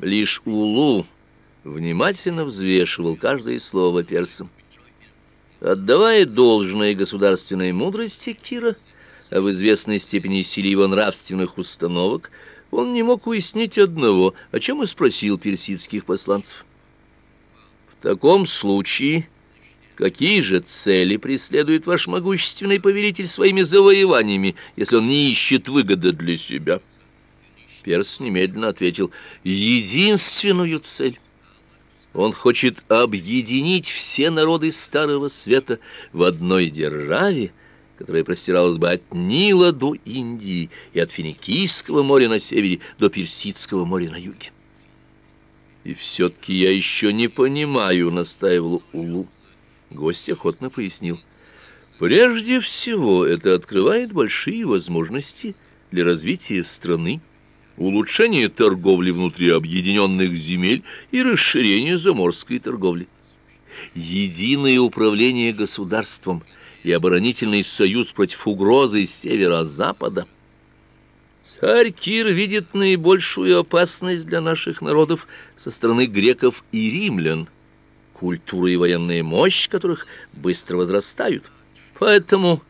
Лишь Улу внимательно взвешивал каждое слово персом. Отдавая должное государственной мудрости Кира, а в известной степени силе его нравственных установок, он не мог уяснить одного, о чем и спросил персидских посланцев. В таком случае, какие же цели преследует ваш могущественный повелитель своими завоеваниями, если он не ищет выгоды для себя? Перс немедленно ответил: единственную цель он хочет объединить все народы Старого Света в одной державе, которая простиралась бы от Нила до Индии и от Финикийского моря на севере до Персидского моря на юге. И все-таки я еще не понимаю, настаивал Улу. Гость охотно пояснил. Прежде всего, это открывает большие возможности для развития страны улучшение торговли внутри объединенных земель и расширение заморской торговли. Единое управление государством и оборонительный союз против угрозы с северо-запада. Царь Кир видит наибольшую опасность для наших народов со стороны греков и римлян, культура и военная мощь которых быстро возрастают. Поэтому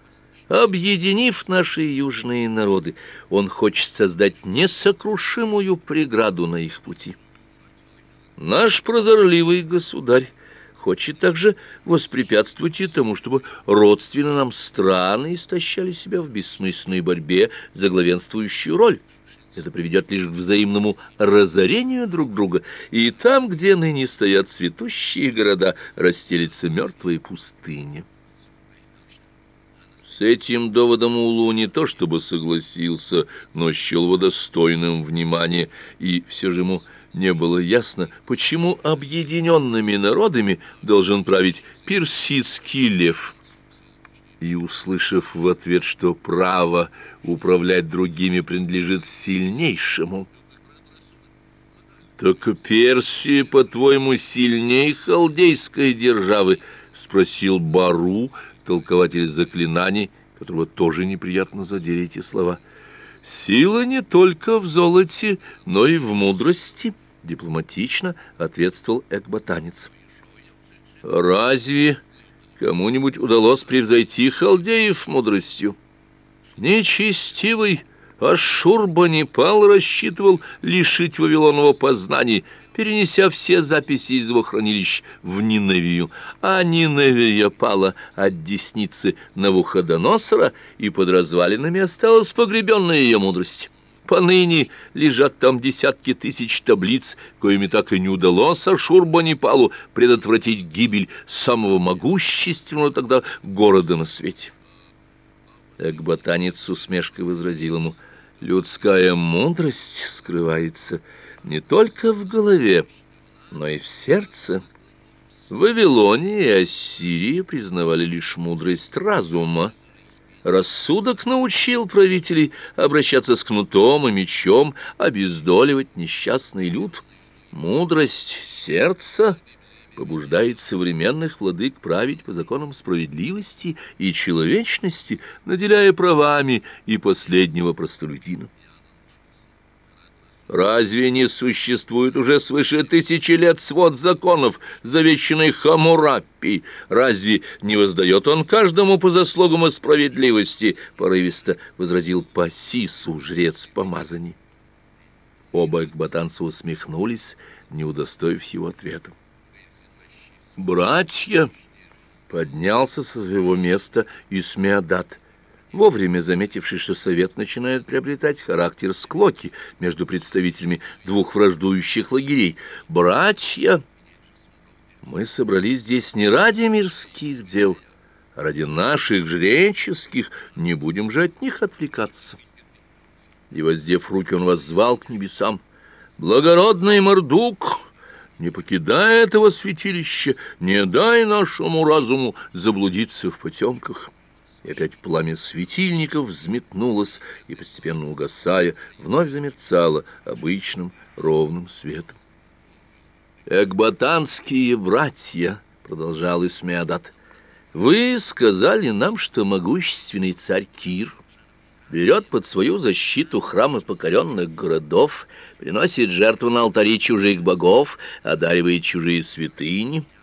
Объединив наши южные народы, он хочет создать несокрушимую преграду на их пути. Наш прозорливый государь хочет также воспрепятствовать и тому, чтобы родственные нам страны истощали себя в бессмысленной борьбе за главенствующую роль. Это приведет лишь к взаимному разорению друг друга, и там, где ныне стоят цветущие города, расстелится мертвая пустыня. С этим доводом Улу не то чтобы согласился, но счел его достойным внимания, и все же ему не было ясно, почему объединенными народами должен править персидский лев. И услышав в ответ, что право управлять другими принадлежит сильнейшему, так Персия, по-твоему, сильнее халдейской державы, спросил Бару, толкователь заклинаний, которого тоже неприятно задели эти слова. Сила не только в золоте, но и в мудрости, дипломатично ответствовал экбатанец. Разве кому-нибудь удалось превзойти халдеев мудростью? Нечестивый Ашурбанипал рассчитывал лишить Вавилонова познаний, перенеся все записи из его хранилищ в Ниневию, а Ниневия пала от десницы Навуходоносора, и под развалинами осталась погребенная ее мудрость. Поныне лежат там десятки тысяч таблиц, коими так и не удалось Ашурбанипалу предотвратить гибель самого могущественного тогда города на свете. Экбатанец с усмешкой возразил ему: "Людская мудрость скрывается не только в голове, но и в сердце. Вавилония и Ассирия признавали лишь мудрость разума. Рассудок научил правителей обращаться с кнутом и мечом, обездоливать несчастный люд. Мудрость сердца побуждает современных владык править по законам справедливости и человечности, наделяя правами и последнего простолюдина. Разве не существует уже свыше тысячи лет свод законов, завещанный Хамураппи? Разве не воздает он каждому по заслугам и справедливости? Порывисто возразил Пасису жрец помазаний. Оба экбатанца усмехнулись, не удостоив его ответа. Братья поднялся со своего места Исмеадат вовремя заметивший, что совет начинает приобретать характер склоки между представителями двух враждующих лагерей. Братья, мы собрались здесь не ради мирских дел, а ради наших жреческих, не будем же от них отвлекаться. И воздев руки, он воззвал к небесам: "Благородный Мордук, не покидай этого святилища, не дай нашему разуму заблудиться в потемках» и опять пламя светильников взметнулось и постепенно угасая, вновь замерцало обычным ровным светом. Экбатанские братья, продолжал Исмеадат. Вы сказали нам, что могущественный царь Кир берет под свою защиту храмы покоренных городов, приносит жертву на алтари чужих богов, одаривает чужие святыни —